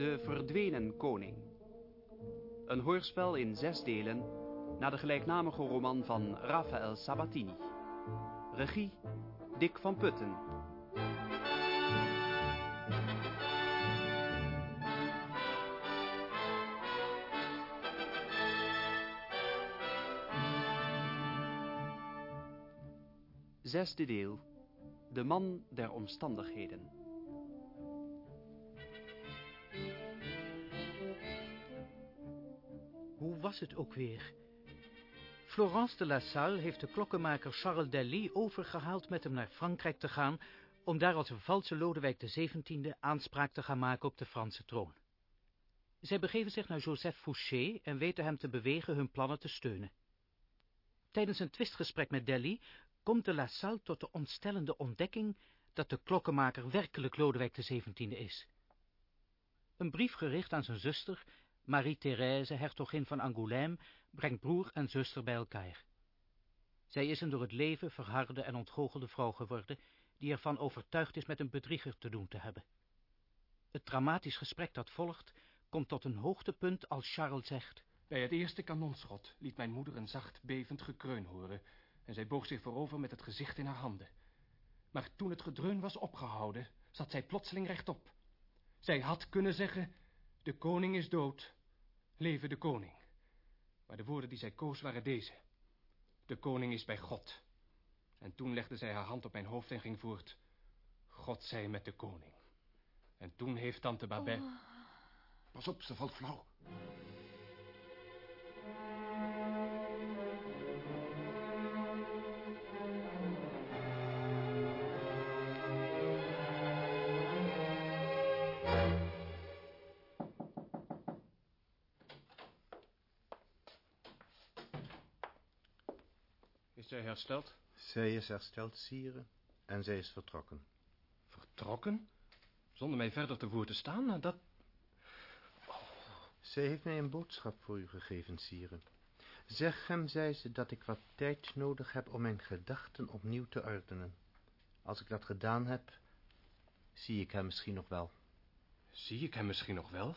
De Verdwenen Koning. Een hoorspel in zes delen naar de gelijknamige roman van Raphaël Sabatini. Regie Dick van Putten. Zesde deel. De man der omstandigheden. Was het ook weer? Florence de La Salle heeft de klokkenmaker Charles Daly overgehaald met hem naar Frankrijk te gaan, om daar als een valse Lodewijk XVII aanspraak te gaan maken op de Franse troon. Zij begeven zich naar Joseph Fouché en weten hem te bewegen hun plannen te steunen. Tijdens een twistgesprek met Daly komt de La Salle tot de ontstellende ontdekking dat de klokkenmaker werkelijk Lodewijk XVII is. Een brief gericht aan zijn zuster Marie-Thérèse, hertogin van Angoulême, brengt broer en zuster bij elkaar. Zij is een door het leven verharde en ontgoochelde vrouw geworden, die ervan overtuigd is met een bedrieger te doen te hebben. Het dramatisch gesprek dat volgt, komt tot een hoogtepunt als Charles zegt... Bij het eerste kanonschot liet mijn moeder een zacht bevend gekreun horen... en zij boog zich voorover met het gezicht in haar handen. Maar toen het gedreun was opgehouden, zat zij plotseling rechtop. Zij had kunnen zeggen, de koning is dood, Leven de koning. Maar de woorden die zij koos waren deze. De koning is bij God. En toen legde zij haar hand op mijn hoofd en ging voort. God zij met de koning. En toen heeft tante Babette... Oh. Pas op, ze valt flauw. Hersteld? Zij is hersteld, sire, en zij is vertrokken. Vertrokken? Zonder mij verder te voor te staan? Nou, dat... Oh. Zij heeft mij een boodschap voor u gegeven, sire. Zeg hem, zei ze, dat ik wat tijd nodig heb om mijn gedachten opnieuw te ordenen. Als ik dat gedaan heb, zie ik hem misschien nog wel. Zie ik hem misschien nog wel?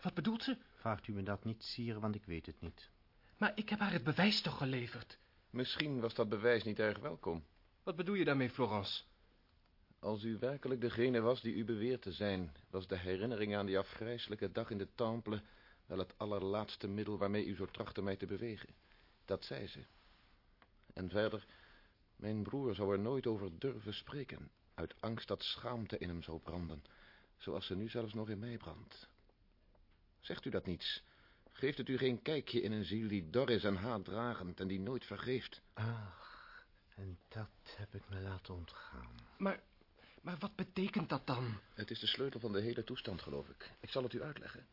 Wat bedoelt ze? Vraagt u me dat niet, sire, want ik weet het niet. Maar ik heb haar het bewijs toch geleverd? Misschien was dat bewijs niet erg welkom. Wat bedoel je daarmee, Florence? Als u werkelijk degene was die u beweert te zijn... was de herinnering aan die afgrijselijke dag in de Temple... wel het allerlaatste middel waarmee u zo trachtte mij te bewegen. Dat zei ze. En verder, mijn broer zou er nooit over durven spreken... uit angst dat schaamte in hem zou branden... zoals ze nu zelfs nog in mij brandt. Zegt u dat niets... Geeft het u geen kijkje in een ziel die dor is en haatdragend en die nooit vergeeft? Ach, en dat heb ik me laten ontgaan. Maar, maar wat betekent dat dan? Het is de sleutel van de hele toestand, geloof ik. Ik zal het u uitleggen.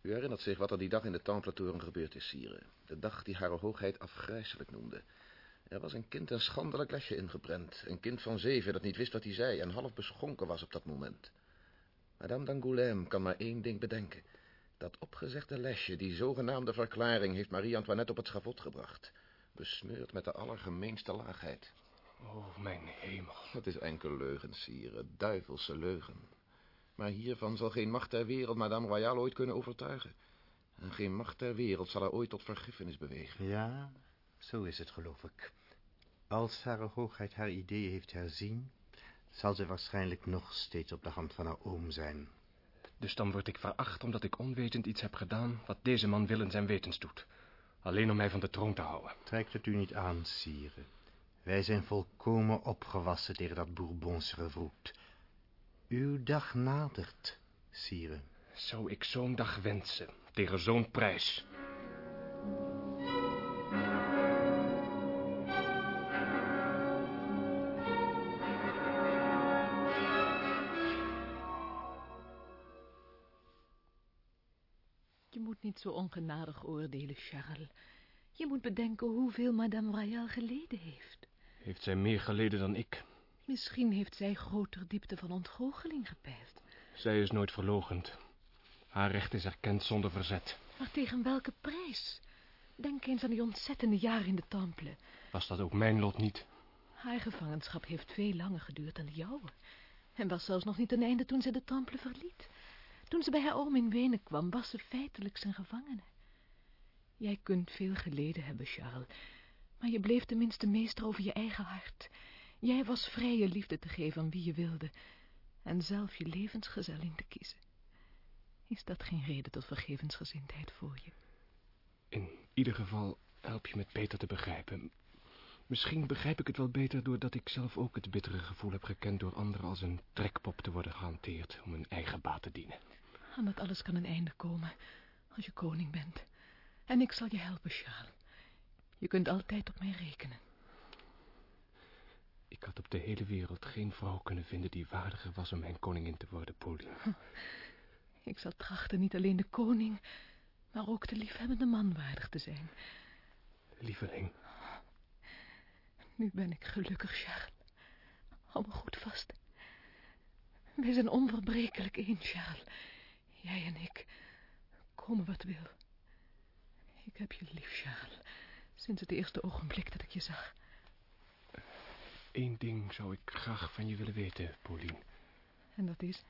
U herinnert zich wat er die dag in de Templatoren gebeurd is, sire. De dag die haar hoogheid afgrijselijk noemde. Er was een kind een schandelijk lesje ingeprent. Een kind van zeven dat niet wist wat hij zei en half beschonken was op dat moment. Madame d'Angoulême kan maar één ding bedenken... Dat opgezegde lesje, die zogenaamde verklaring... heeft Marie-Antoinette op het schavot gebracht. Besmeurd met de allergemeenste laagheid. Oh, mijn hemel. Het is enkel leugen, sire. Duivelse leugen. Maar hiervan zal geen macht ter wereld Madame Royale ooit kunnen overtuigen. En geen macht ter wereld zal haar ooit tot vergiffenis bewegen. Ja, zo is het, geloof ik. Als haar hoogheid haar ideeën heeft herzien... zal ze waarschijnlijk nog steeds op de hand van haar oom zijn... Dus dan word ik veracht omdat ik onwetend iets heb gedaan... wat deze man wil in zijn wetens doet. Alleen om mij van de troon te houden. Trekt het u niet aan, sire. Wij zijn volkomen opgewassen tegen dat Bourbonse revroet. Uw dag nadert, sire. Zou ik zo'n dag wensen, tegen zo'n prijs... niet zo ongenadig oordelen, Charles. Je moet bedenken hoeveel Madame Royale geleden heeft. Heeft zij meer geleden dan ik? Misschien heeft zij groter diepte van ontgoocheling gepeild. Zij is nooit verlogend. Haar recht is erkend zonder verzet. Maar tegen welke prijs? Denk eens aan die ontzettende jaren in de Temple. Was dat ook mijn lot niet? Haar gevangenschap heeft veel langer geduurd dan de jouwe. En was zelfs nog niet ten einde toen ze de Temple verliet. Toen ze bij haar oom in Wenen kwam, was ze feitelijk zijn gevangene. Jij kunt veel geleden hebben, Charles, maar je bleef tenminste meester over je eigen hart. Jij was vrij je liefde te geven aan wie je wilde en zelf je levensgezellin te kiezen. Is dat geen reden tot vergevensgezindheid voor je? In ieder geval help je me beter te begrijpen. Misschien begrijp ik het wel beter doordat ik zelf ook het bittere gevoel heb gekend door anderen als een trekpop te worden gehanteerd om hun eigen baat te dienen. Aan dat alles kan een einde komen als je koning bent. En ik zal je helpen, Charles. Je kunt altijd op mij rekenen. Ik had op de hele wereld geen vrouw kunnen vinden die waardiger was om mijn koningin te worden, Pauline. Ik zal trachten niet alleen de koning, maar ook de liefhebbende man waardig te zijn. Lieveling, Nu ben ik gelukkig, Charles. Hou me goed vast. Wij zijn onverbrekelijk één, Charles. Jij en ik. Komen wat wil. Ik heb je lief, Charles. Sinds het eerste ogenblik dat ik je zag. één ding zou ik graag van je willen weten, Pauline. En dat is...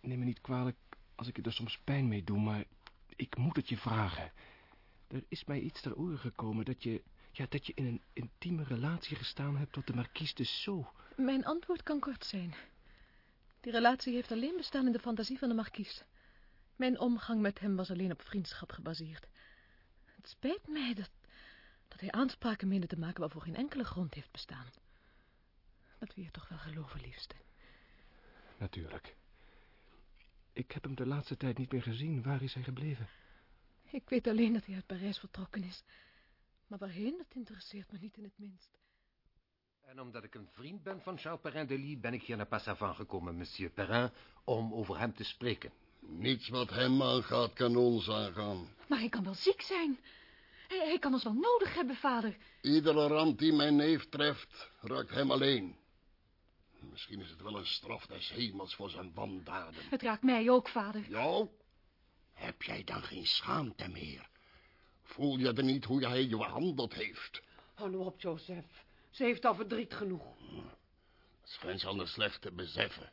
Neem me niet kwalijk als ik je er soms pijn mee doe, maar ik moet het je vragen. Er is mij iets ter oren gekomen dat je, ja, dat je in een intieme relatie gestaan hebt tot de marquise de Sceaux. Mijn antwoord kan kort zijn. Die relatie heeft alleen bestaan in de fantasie van de markies. Mijn omgang met hem was alleen op vriendschap gebaseerd. Het spijt mij dat, dat hij aanspraken meende te maken waarvoor geen enkele grond heeft bestaan. Dat wil je toch wel geloven, liefste. Natuurlijk. Ik heb hem de laatste tijd niet meer gezien. Waar is hij gebleven? Ik weet alleen dat hij uit Parijs vertrokken is. Maar waarheen, dat interesseert me niet in het minst. En omdat ik een vriend ben van Charles Perrin de Lis, ben ik hier naar Passavant gekomen, monsieur Perrin, om over hem te spreken. Niets wat hem aangaat, kan ons aangaan. Maar hij kan wel ziek zijn. Hij, hij kan ons wel nodig hebben, vader. Iedere ramp die mijn neef treft, raakt hem alleen. Misschien is het wel een straf des hemels voor zijn wandaden. Het raakt mij ook, vader. Jou? Heb jij dan geen schaamte meer? Voel je er niet hoe hij je behandeld heeft? Hou nou op, Joseph. Ze heeft al verdriet genoeg. Schijnt ze anders slecht te beseffen.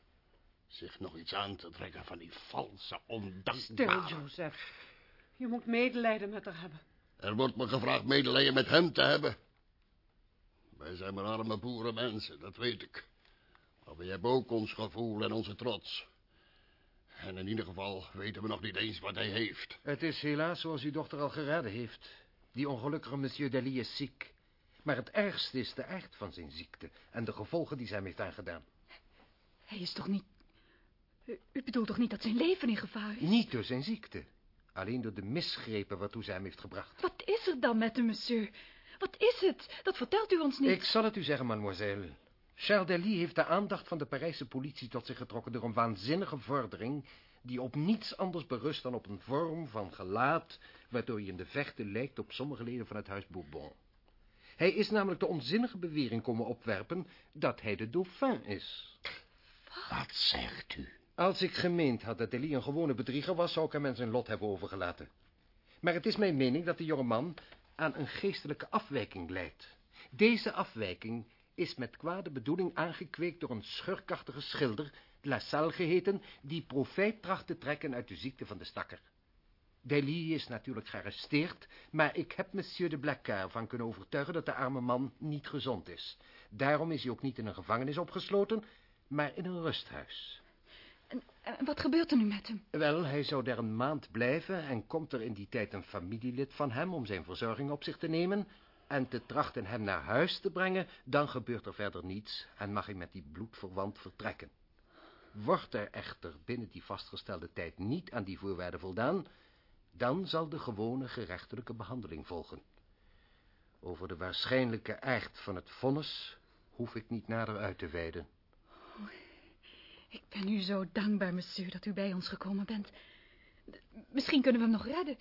Zich nog iets aan te trekken van die valse, Stil, ondankbare... Joseph. Je moet medelijden met haar hebben. Er wordt me gevraagd medelijden met hem te hebben. Wij zijn maar arme boerenmensen, dat weet ik. Maar we hebben ook ons gevoel en onze trots. En in ieder geval weten we nog niet eens wat hij heeft. Het is helaas zoals uw dochter al geraden heeft. Die ongelukkige monsieur Delis is ziek. Maar het ergste is de aard van zijn ziekte en de gevolgen die zij hem heeft aangedaan. Hij is toch niet... U, u bedoelt toch niet dat zijn leven in gevaar is? Niet door zijn ziekte, alleen door de misgrepen waartoe zij hem heeft gebracht. Wat is er dan met hem, monsieur? Wat is het? Dat vertelt u ons niet. Ik zal het u zeggen, mademoiselle. Charles Delis heeft de aandacht van de Parijse politie tot zich getrokken door een waanzinnige vordering die op niets anders berust dan op een vorm van gelaat waardoor je in de vechten lijkt op sommige leden van het huis Bourbon. Hij is namelijk de onzinnige bewering komen opwerpen dat hij de dauphin is. Wat zegt u? Als ik gemeend had dat Delis een gewone bedrieger was, zou ik hem en zijn lot hebben overgelaten. Maar het is mijn mening dat de jonge man aan een geestelijke afwijking leidt. Deze afwijking is met kwade bedoeling aangekweekt door een schurkachtige schilder, La Salle geheten, die profijt tracht te trekken uit de ziekte van de stakker. Delis is natuurlijk gearresteerd, maar ik heb monsieur de Blacquart van kunnen overtuigen dat de arme man niet gezond is. Daarom is hij ook niet in een gevangenis opgesloten, maar in een rusthuis. En, en wat gebeurt er nu met hem? Wel, hij zou daar een maand blijven en komt er in die tijd een familielid van hem om zijn verzorging op zich te nemen en te trachten hem naar huis te brengen, dan gebeurt er verder niets en mag hij met die bloedverwant vertrekken. Wordt er echter binnen die vastgestelde tijd niet aan die voorwaarden voldaan, dan zal de gewone gerechtelijke behandeling volgen. Over de waarschijnlijke aard van het vonnis hoef ik niet nader uit te wijden. Ik ben u zo dankbaar, monsieur, dat u bij ons gekomen bent. Misschien kunnen we hem nog redden.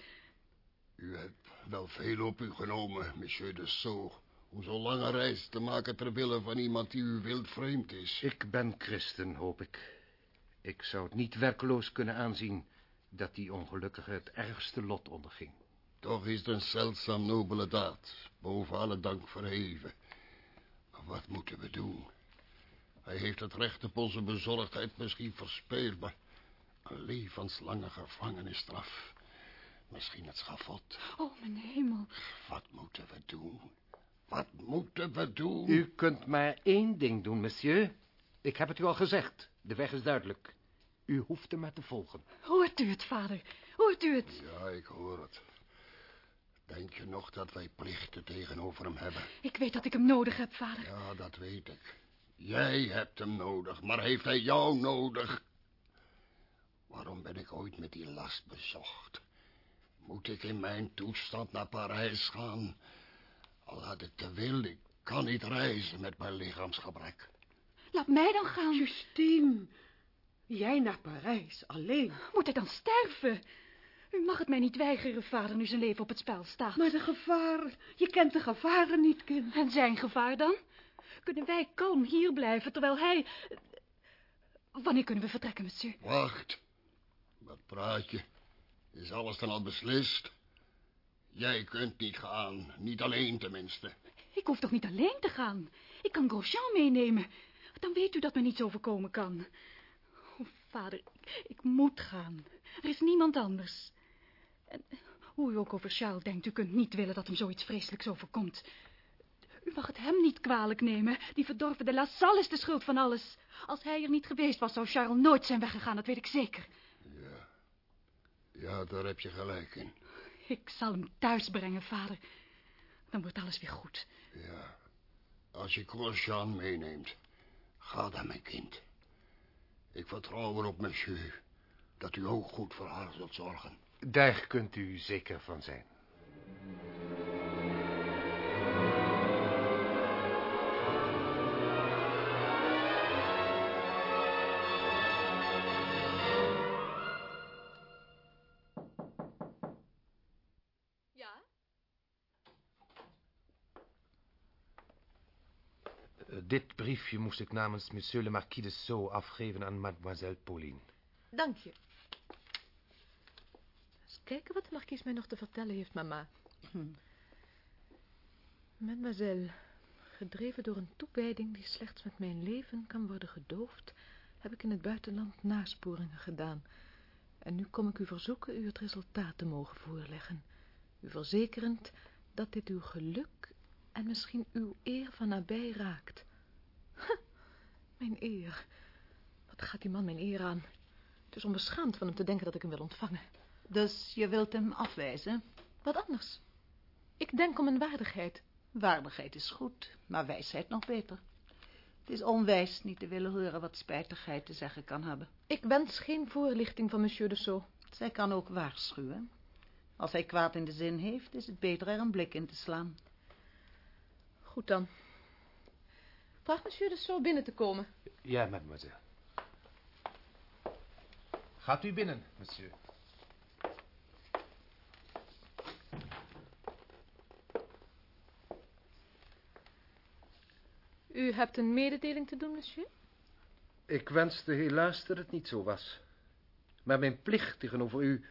U hebt wel veel op u genomen, monsieur de Sceaux... om zo'n lange reis te maken ter wille van iemand die u wild vreemd is. Ik ben christen, hoop ik. Ik zou het niet werkloos kunnen aanzien dat die ongelukkige het ergste lot onderging. Toch is het een zeldzaam nobele daad, boven alle dank verheven. Maar wat moeten we doen? Hij heeft het recht op onze bezorgdheid misschien verspeeld, maar Een levenslange gevangenisstraf. Misschien het schavot. Oh, mijn hemel. Wat moeten we doen? Wat moeten we doen? U kunt maar één ding doen, monsieur. Ik heb het u al gezegd. De weg is duidelijk. U hoeft hem maar te volgen. Hoort u het, vader? Hoort u het? Ja, ik hoor het. Denk je nog dat wij plichten tegenover hem hebben? Ik weet dat ik hem nodig heb, vader. Ja, dat weet ik. Jij hebt hem nodig, maar heeft hij jou nodig? Waarom ben ik ooit met die last bezocht? Moet ik in mijn toestand naar Parijs gaan? Al had ik te wil, ik kan niet reizen met mijn lichaamsgebrek. Laat mij dan gaan. Justine, jij naar Parijs, alleen. Moet hij dan sterven? U mag het mij niet weigeren, vader, nu zijn leven op het spel staat. Maar de gevaar, je kent de gevaren niet, kind. En zijn gevaar dan? Kunnen wij kalm hier blijven, terwijl hij... Wanneer kunnen we vertrekken, monsieur? Wacht. Wat praat je? Is alles dan al beslist? Jij kunt niet gaan, niet alleen tenminste. Ik hoef toch niet alleen te gaan? Ik kan Grosjean meenemen. Dan weet u dat me niets overkomen kan. Oh, vader, ik, moet gaan. Er is niemand anders. En hoe u ook over Charles denkt, u kunt niet willen dat hem zoiets vreselijks overkomt. U mag het hem niet kwalijk nemen. Die verdorven de La Salle is de schuld van alles. Als hij er niet geweest was, zou Charles nooit zijn weggegaan, dat weet ik zeker. Ja, daar heb je gelijk in. Ik zal hem thuis brengen, vader. Dan wordt alles weer goed. Ja, als je Grosjean meeneemt, ga dan, mijn kind. Ik vertrouw erop, monsieur, dat u ook goed voor haar zult zorgen. Daar kunt u zeker van zijn. Briefje moest ik namens monsieur le marquis de Sceaux afgeven aan mademoiselle Pauline. Dank je. Eens kijken wat de markies mij nog te vertellen heeft, mama. Hm. Mademoiselle, gedreven door een toewijding die slechts met mijn leven kan worden gedoofd, heb ik in het buitenland nasporingen gedaan. En nu kom ik u verzoeken u het resultaat te mogen voorleggen. U verzekerend dat dit uw geluk en misschien uw eer van nabij raakt. Mijn eer. Wat gaat die man mijn eer aan? Het is onbeschaamd van hem te denken dat ik hem wil ontvangen. Dus je wilt hem afwijzen? Wat anders. Ik denk om een waardigheid. Waardigheid is goed, maar wijsheid nog beter. Het is onwijs niet te willen horen wat spijtigheid te zeggen kan hebben. Ik wens geen voorlichting van monsieur de Sceaux. Zij kan ook waarschuwen. Als hij kwaad in de zin heeft, is het beter er een blik in te slaan. Goed dan. Vraag monsieur de Sceaux binnen te komen. Ja, mademoiselle. Gaat u binnen, monsieur. U hebt een mededeling te doen, monsieur? Ik wenste helaas dat het niet zo was. Maar mijn plicht tegenover u...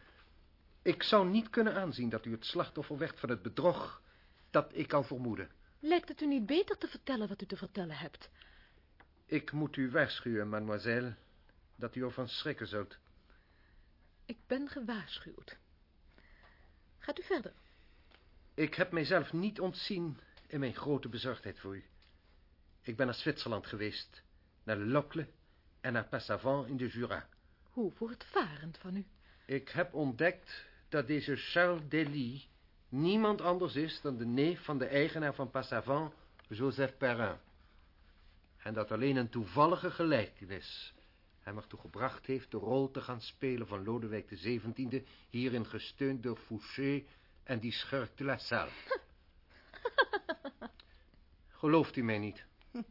Ik zou niet kunnen aanzien dat u het slachtoffer werd van het bedrog dat ik al vermoedde. Lijkt het u niet beter te vertellen wat u te vertellen hebt? Ik moet u waarschuwen, mademoiselle, dat u ervan schrikken zult. Ik ben gewaarschuwd. Gaat u verder. Ik heb mijzelf niet ontzien in mijn grote bezorgdheid voor u. Ik ben naar Zwitserland geweest, naar Locle en naar Passavant in de Jura. Hoe voortvarend van u. Ik heb ontdekt dat deze Charles Delis niemand anders is dan de neef van de eigenaar van Passavant, Joseph Perrin. En dat alleen een toevallige gelijkenis hem ertoe gebracht heeft de rol te gaan spelen van Lodewijk XVII, hierin gesteund door Fouché en die schurk de La Salle. Gelooft u mij niet?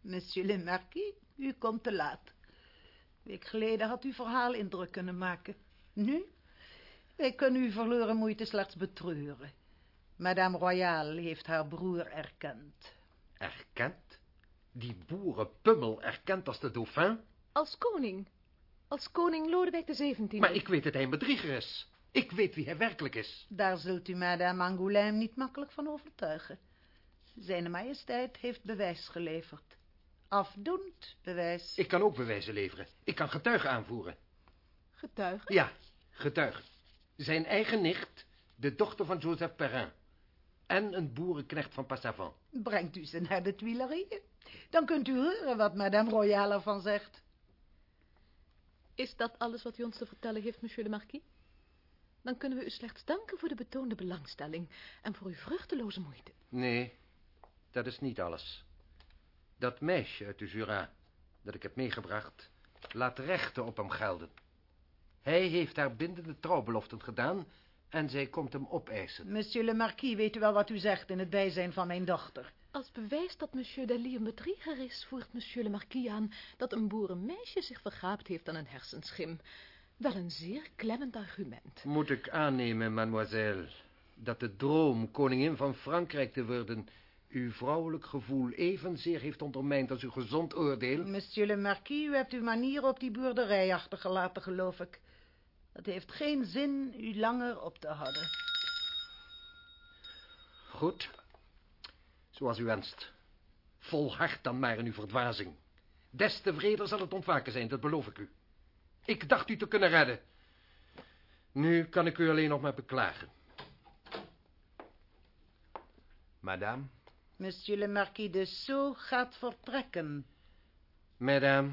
Monsieur le Marquis, u komt te laat. Een week geleden had uw verhaal indruk kunnen maken. Nu? Wij kunnen uw verloren moeite slechts betreuren. Madame Royale heeft haar broer erkend. Erkend? Die boerenpummel erkend als de dauphin? Als koning. Als koning Lodewijk XVII. Maar ik weet dat hij een bedrieger is. Ik weet wie hij werkelijk is. Daar zult u Madame Angoulême niet makkelijk van overtuigen. Zijn majesteit heeft bewijs geleverd. Afdoend bewijs. Ik kan ook bewijzen leveren. Ik kan getuigen aanvoeren. Getuigen? Ja, getuigen. Zijn eigen nicht, de dochter van Joseph Perrin. En een boerenknecht van Passavant. Brengt u ze naar de Tuileries. Dan kunt u horen wat madame Royale ervan zegt. Is dat alles wat u ons te vertellen heeft, monsieur de marquis? Dan kunnen we u slechts danken voor de betoonde belangstelling en voor uw vruchteloze moeite. Nee, dat is niet alles. Dat meisje uit de Jura, dat ik heb meegebracht, laat rechten op hem gelden. Hij heeft haar bindende trouwbeloften gedaan en zij komt hem opeisen. Monsieur le marquis, weet u wel wat u zegt in het bijzijn van mijn dochter? Als bewijs dat monsieur Delis een bedrieger is, voert monsieur le marquis aan dat een boerenmeisje zich vergaapt heeft aan een hersenschim. Wel een zeer klemmend argument. Moet ik aannemen, mademoiselle, dat de droom koningin van Frankrijk te worden uw vrouwelijk gevoel evenzeer heeft ondermijnd als uw gezond oordeel? Monsieur le marquis, u hebt uw manier op die boerderij achtergelaten, geloof ik. Het heeft geen zin u langer op te houden. Goed, zoals u wenst. Volhard dan maar in uw verdwazing. Des te vreder zal het ontwaken zijn, dat beloof ik u. Ik dacht u te kunnen redden. Nu kan ik u alleen nog maar beklagen. Madame? Monsieur le marquis de Sceaux gaat vertrekken. Madame?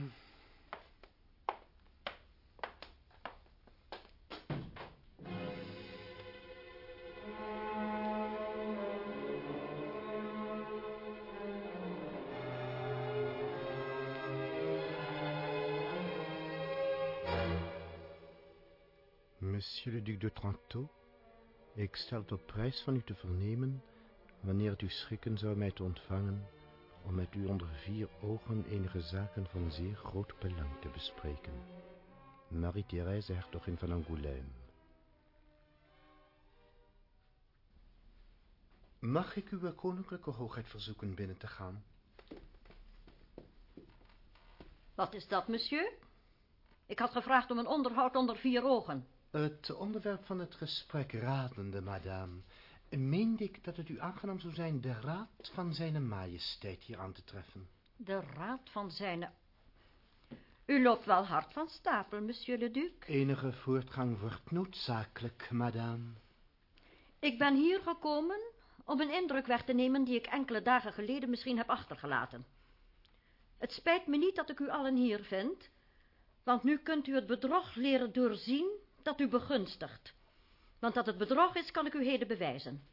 Monsieur le duc de Trento, ik stel het op prijs van u te vernemen, wanneer het u schrikken zou mij te ontvangen, om met u onder vier ogen enige zaken van zeer groot belang te bespreken. Marie-Thérèse, hertogin van Angoulême. Mag ik uw koninklijke hoogheid verzoeken binnen te gaan? Wat is dat, monsieur? Ik had gevraagd om een onderhoud onder vier ogen. Het onderwerp van het gesprek radende, madame, meende ik dat het u aangenaam zou zijn de raad van zijn majesteit hier aan te treffen. De raad van zijn... U loopt wel hard van stapel, monsieur le duc. Enige voortgang wordt noodzakelijk, madame. Ik ben hier gekomen om een indruk weg te nemen die ik enkele dagen geleden misschien heb achtergelaten. Het spijt me niet dat ik u allen hier vind, want nu kunt u het bedrog leren doorzien dat u begunstigt. Want dat het bedrog is, kan ik u heden bewijzen.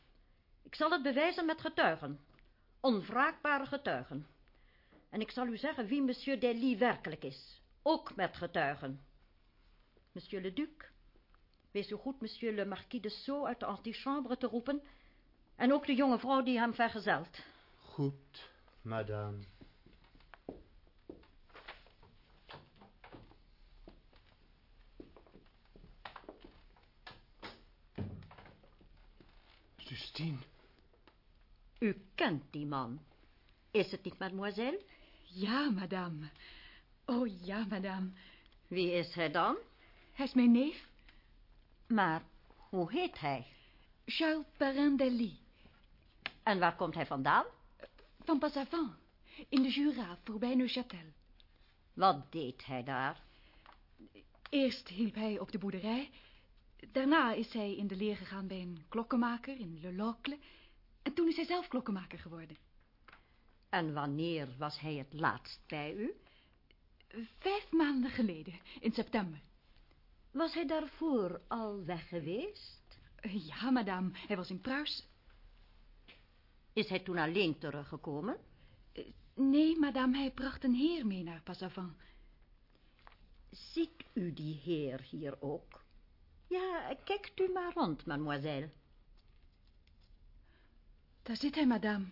Ik zal het bewijzen met getuigen. Onwraakbare getuigen. En ik zal u zeggen wie monsieur Delis werkelijk is. Ook met getuigen. Monsieur le duc, wees u goed monsieur le marquis de Sceaux uit de antichambre te roepen... en ook de jonge vrouw die hem vergezelt. Goed, madame. Justine. U kent die man. Is het niet, mademoiselle? Ja, madame. Oh, ja, madame. Wie is hij dan? Hij is mijn neef. Maar hoe heet hij? Charles Perrin Delis. En waar komt hij vandaan? Van Passavant. In de Jura, voorbij Neuchâtel. Wat deed hij daar? Eerst hielp hij op de boerderij. Daarna is hij in de leer gegaan bij een klokkenmaker in Le Locle. En toen is hij zelf klokkenmaker geworden. En wanneer was hij het laatst bij u? Vijf maanden geleden, in september. Was hij daarvoor al weg geweest? Ja, madame. Hij was in Pruis. Is hij toen alleen teruggekomen? Nee, madame. Hij bracht een heer mee naar Passavant. Ziet u die heer hier ook? Ja, kijkt u maar rond, mademoiselle. Daar zit hij, madame.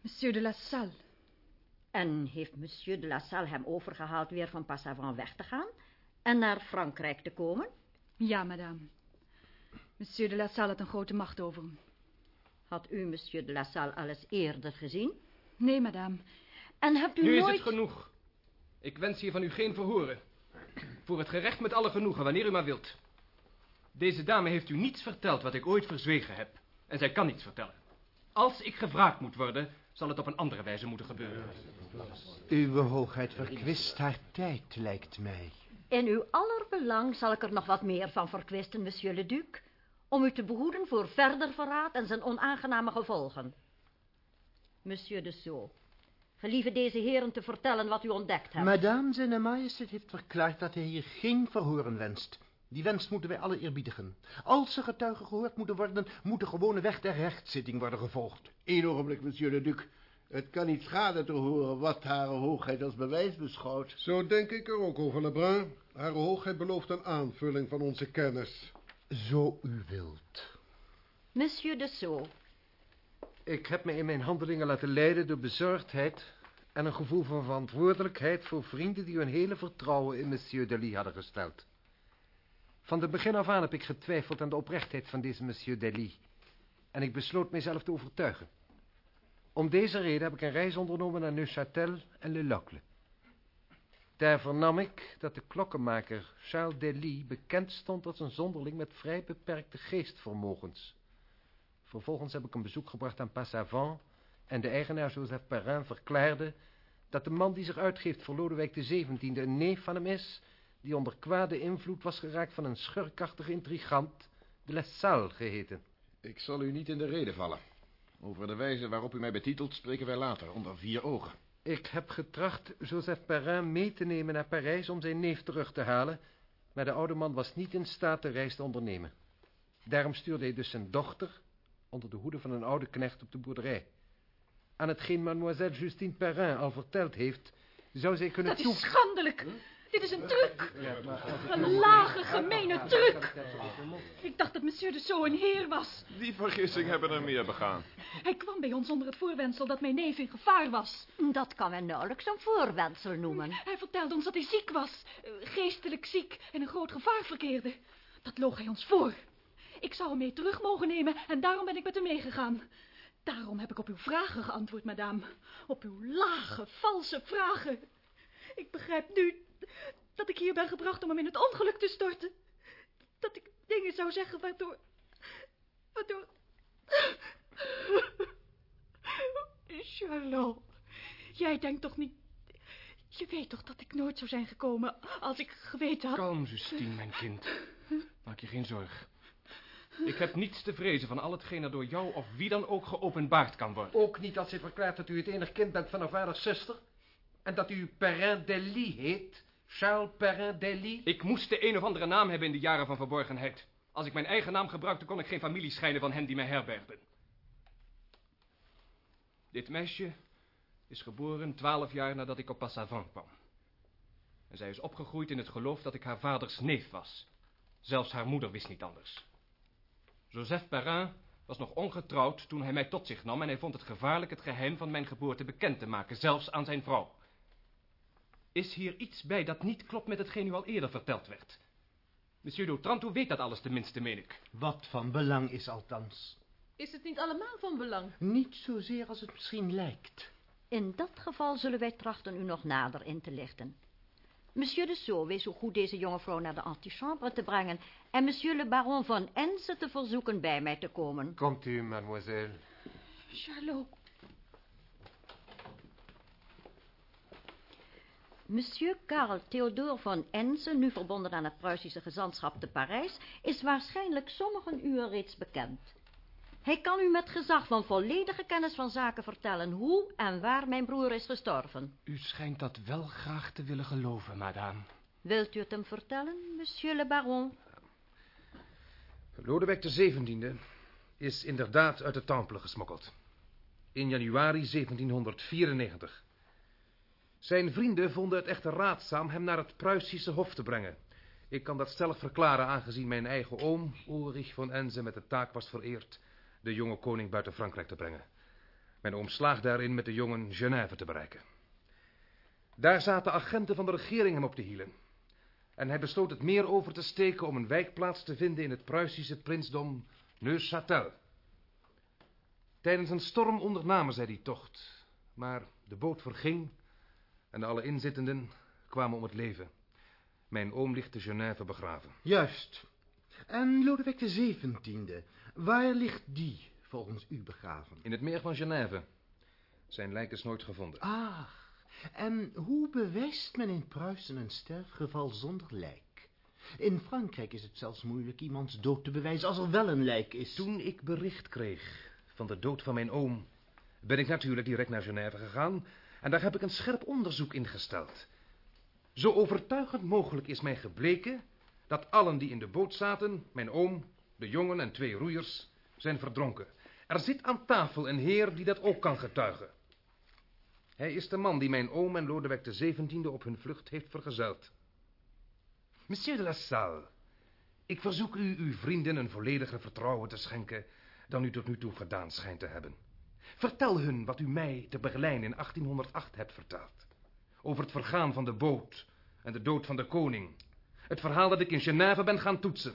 Monsieur de la Salle. En heeft monsieur de la Salle hem overgehaald weer van Passavant weg te gaan en naar Frankrijk te komen? Ja, madame. Monsieur de la Salle had een grote macht over hem. Had u monsieur de la Salle alles eerder gezien? Nee, madame. En hebt u nu nooit... is het genoeg. Ik wens hier van u geen verhoren. Voor het gerecht met alle genoegen, wanneer u maar wilt. Deze dame heeft u niets verteld wat ik ooit verzwegen heb. En zij kan niets vertellen. Als ik gevraagd moet worden, zal het op een andere wijze moeten gebeuren. Uwe hoogheid verkwist haar tijd, lijkt mij. In uw aller belang zal ik er nog wat meer van verkwisten, monsieur le duc, om u te behoeden voor verder verraad en zijn onaangename gevolgen. Monsieur de Sceaux, gelieve deze heren te vertellen wat u ontdekt hebt. Madame zijn majesteit heeft verklaard dat hij hier geen verhoren wenst. Die wens moeten wij alle eerbiedigen. Als er getuigen gehoord moeten worden, moet de gewone weg der rechtszitting worden gevolgd. Eén ogenblik, monsieur le duc. Het kan niet schaden te horen wat haar hoogheid als bewijs beschouwt. Zo denk ik er ook over, Lebrun. Haar hoogheid belooft een aanvulling van onze kennis. Zo u wilt. Monsieur de Sceaux, Ik heb me in mijn handelingen laten leiden door bezorgdheid en een gevoel van verantwoordelijkheid voor vrienden die hun hele vertrouwen in monsieur Delis hadden gesteld. Van het begin af aan heb ik getwijfeld aan de oprechtheid van deze monsieur Delis en ik besloot mijzelf te overtuigen. Om deze reden heb ik een reis ondernomen naar Neuchâtel en Le Locle. Daar vernam ik dat de klokkenmaker Charles Delis bekend stond als een zonderling met vrij beperkte geestvermogens. Vervolgens heb ik een bezoek gebracht aan Passavant en de eigenaar Joseph Perrin verklaarde dat de man die zich uitgeeft voor Lodewijk XVII een neef van hem is, die onder kwade invloed was geraakt van een schurkachtige intrigant, de La Salle geheten. Ik zal u niet in de reden vallen. Over de wijze waarop u mij betitelt spreken wij later, onder vier ogen. Ik heb getracht Joseph Perrin mee te nemen naar Parijs om zijn neef terug te halen, maar de oude man was niet in staat de reis te ondernemen. Daarom stuurde hij dus zijn dochter onder de hoede van een oude knecht op de boerderij. Aan hetgeen mademoiselle Justine Perrin al verteld heeft, zou zij kunnen Dat toe... is schandelijk. Dit is een truc. Ja, maar- Een lage, gemene truc. Ik dacht dat monsieur de Sceaux een heer was. Die vergissing hebben er meer begaan. Hij kwam bij ons onder het voorwendsel dat mijn neef in gevaar was. Dat kan men nauwelijks een voorwendsel noemen. Hij vertelde ons dat hij ziek was, eh, geestelijk ziek en in groot gevaar verkeerde. Dat loog hij ons voor. Ik zou hem mee terug mogen nemen en daarom ben ik met hem meegegaan. Daarom heb ik op uw vragen geantwoord, madame. Op uw lage, valse vragen. Ik begrijp nu dat ik hier ben gebracht om hem in het ongeluk te storten. Dat ik dingen zou zeggen waardoor... Waardoor... Charlotte, jij denkt toch niet... Je weet toch dat ik nooit zou zijn gekomen als ik geweten had... Kalm, Justine, mijn kind. Maak je geen zorg. Ik heb niets te vrezen van al hetgeen er door jou of wie dan ook geopenbaard kan worden. Ook niet als hij verklaart dat u het enig kind bent van haar vaders zuster? En dat u Perrin Delis heet? Charles Perrin Delis? Ik moest de een of andere naam hebben in de jaren van verborgenheid. Als ik mijn eigen naam gebruikte, kon ik geen familie scheiden van hen die mij herbergden. Dit meisje is geboren twaalf jaar nadat ik op Passavant kwam. En zij is opgegroeid in het geloof dat ik haar vaders neef was. Zelfs haar moeder wist niet anders. Joseph Perrin was nog ongetrouwd toen hij mij tot zich nam... en hij vond het gevaarlijk het geheim van mijn geboorte bekend te maken, zelfs aan zijn vrouw. Is hier iets bij dat niet klopt met hetgeen u al eerder verteld werd? Monsieur d'Otranto weet dat alles tenminste, meen ik. Wat van belang is althans. Is het niet allemaal van belang? Niet zozeer als het misschien lijkt. In dat geval zullen wij trachten u nog nader in te lichten. Monsieur de Sceaux, wees zo goed deze jonge vrouw naar de antichambre te brengen... en monsieur le baron van Ense te verzoeken bij mij te komen. Komt u, mademoiselle. Charlotte, Monsieur Karl Theodor van Ense, nu verbonden aan het Pruisische gezantschap te Parijs... is waarschijnlijk sommigen uur reeds bekend. Hij kan u met gezag van volledige kennis van zaken vertellen... hoe en waar mijn broer is gestorven. U schijnt dat wel graag te willen geloven, madame. Wilt u het hem vertellen, monsieur le baron? Lodewijk XVII is inderdaad uit de Temple gesmokkeld. In januari 1794. Zijn vrienden vonden het echter raadzaam hem naar het Pruisische hof te brengen. Ik kan dat stellig verklaren aangezien mijn eigen oom, Ulrich von Enze, met de taak was vereerd de jonge koning buiten Frankrijk te brengen. Mijn oom slaagde daarin met de jongen Genève te bereiken. Daar zaten agenten van de regering hem op de hielen. En hij besloot het meer over te steken om een wijkplaats te vinden in het Pruisische prinsdom Neuchâtel. Tijdens een storm ondernamen zij die tocht, maar de boot verging en alle inzittenden kwamen om het leven. Mijn oom ligt te Genève begraven. Juist. En Lodewijk de zeventiende, waar ligt die volgens u begraven? In het meer van Genève. Zijn lijk is nooit gevonden. Ah, En hoe bewijst men in Pruisen een sterfgeval zonder lijk? In Frankrijk is het zelfs moeilijk iemands dood te bewijzen als er wel een lijk is. Toen ik bericht kreeg van de dood van mijn oom, ben ik natuurlijk direct naar Genève gegaan en daar heb ik een scherp onderzoek ingesteld. Zo overtuigend mogelijk is mij gebleken dat allen die in de boot zaten, mijn oom, de jongen en twee roeiers, zijn verdronken. Er zit aan tafel een heer die dat ook kan getuigen. Hij is de man die mijn oom en Lodewijk XVII op hun vlucht heeft vergezeld. Monsieur de La Salle, ik verzoek u uw vrienden een vollediger vertrouwen te schenken dan u tot nu toe gedaan schijnt te hebben. Vertel hun wat u mij te Berlijn in 1808 hebt verteld. Over het vergaan van de boot en de dood van de koning. Het verhaal dat ik in Genève ben gaan toetsen.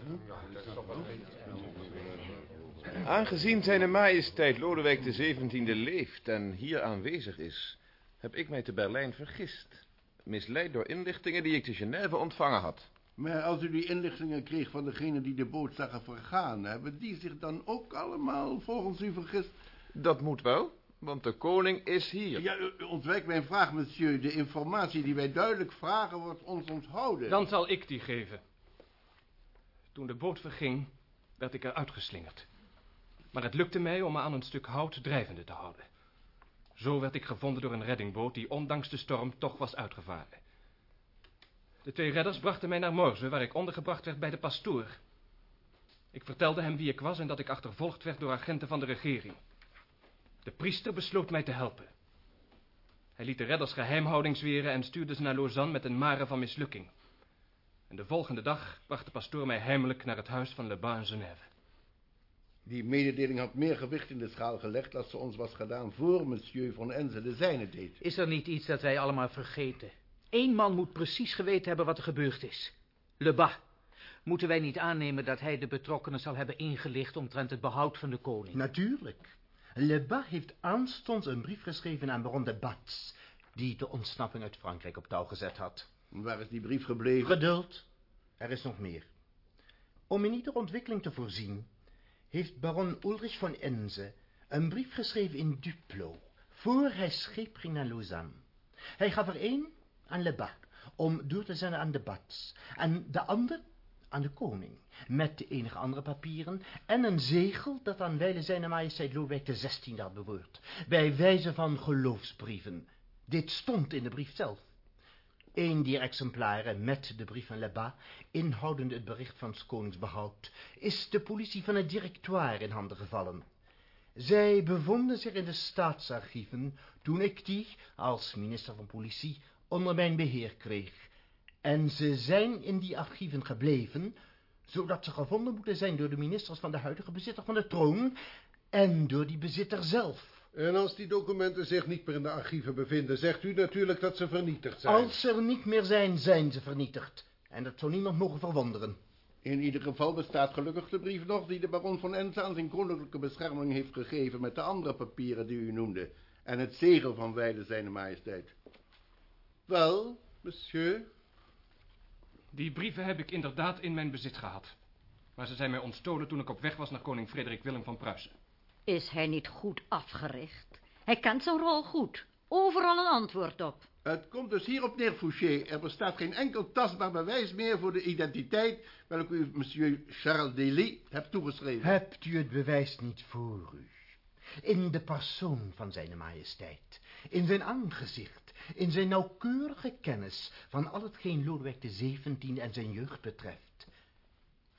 Aangezien zijn majesteit Lodewijk XVII leeft en hier aanwezig is, heb ik mij te Berlijn vergist. Misleid door inlichtingen die ik te Genève ontvangen had. Maar als u die inlichtingen kreeg van degene die de boot zagen vergaan, hebben die zich dan ook allemaal volgens u vergist? Dat moet wel, want de koning is hier. Ja, u, ontwijkt mijn vraag, monsieur. De informatie die wij duidelijk vragen wordt ons onthouden. Dan zal ik die geven. Toen de boot verging, werd ik eruit geslingerd. Maar het lukte mij om me aan een stuk hout drijvende te houden. Zo werd ik gevonden door een reddingboot die ondanks de storm toch was uitgevaren. De twee redders brachten mij naar Morze, waar ik ondergebracht werd bij de pastoor. Ik vertelde hem wie ik was en dat ik achtervolgd werd door agenten van de regering. De priester besloot mij te helpen. Hij liet de redders geheimhouding zweren en stuurde ze naar Lausanne met een mare van mislukking. En de volgende dag bracht de pastoor mij heimelijk naar het huis van Le Bas in Genève. Die mededeling had meer gewicht in de schaal gelegd als ze ons was gedaan voor monsieur van Enze de zijne deed. Is er niet iets dat wij allemaal vergeten? Eén man moet precies geweten hebben wat er gebeurd is. Le Bas. Moeten wij niet aannemen dat hij de betrokkenen zal hebben ingelicht omtrent het behoud van de koning? Natuurlijk. Le Bas heeft aanstonds een brief geschreven aan baron de Batz, die de ontsnapping uit Frankrijk op touw gezet had. Waar is die brief gebleven? Geduld. Er is nog meer. Om in iedere ontwikkeling te voorzien, heeft baron Ulrich van Enze een brief geschreven in Duplo, voor hij scheep ging naar Lausanne. Hij gaf er één aan Le Bas, om door te zenden aan de Batz, en de ander aan de koning, met de enige andere papieren en een zegel dat aan wijle zijn majesteit Lodewijk XVI had bewoord, bij wijze van geloofsbrieven. Dit stond in de brief zelf. Een dier exemplaren met de brief van Le Bas, inhoudende het bericht van s konings behoud, is de politie van het directoire in handen gevallen. Zij bevonden zich in de staatsarchieven toen ik die, als minister van politie, onder mijn beheer kreeg. En ze zijn in die archieven gebleven, zodat ze gevonden moeten zijn door de ministers van de huidige bezitter van de troon en door die bezitter zelf. En als die documenten zich niet meer in de archieven bevinden, zegt u natuurlijk dat ze vernietigd zijn. Als ze er niet meer zijn, zijn ze vernietigd. En dat zou niemand mogen verwonderen. In ieder geval bestaat gelukkig de brief nog die de baron van Enze aan zijn koninklijke bescherming heeft gegeven met de andere papieren die u noemde. En het zegel van wijde zijne majesteit. Wel, monsieur? Die brieven heb ik inderdaad in mijn bezit gehad. Maar ze zijn mij ontstolen toen ik op weg was naar koning Frederik Willem van Pruisen. Is hij niet goed afgericht? Hij kent zijn rol goed. Overal een antwoord op. Het komt dus hierop neer, Fouché. Er bestaat geen enkel tastbaar bewijs meer voor de identiteit... welke u monsieur Charles Delis hebt toegeschreven. Hebt u het bewijs niet voor u? In de persoon van zijn majesteit, in zijn aangezicht, in zijn nauwkeurige kennis van al hetgeen Lodewijk XVII en zijn jeugd betreft.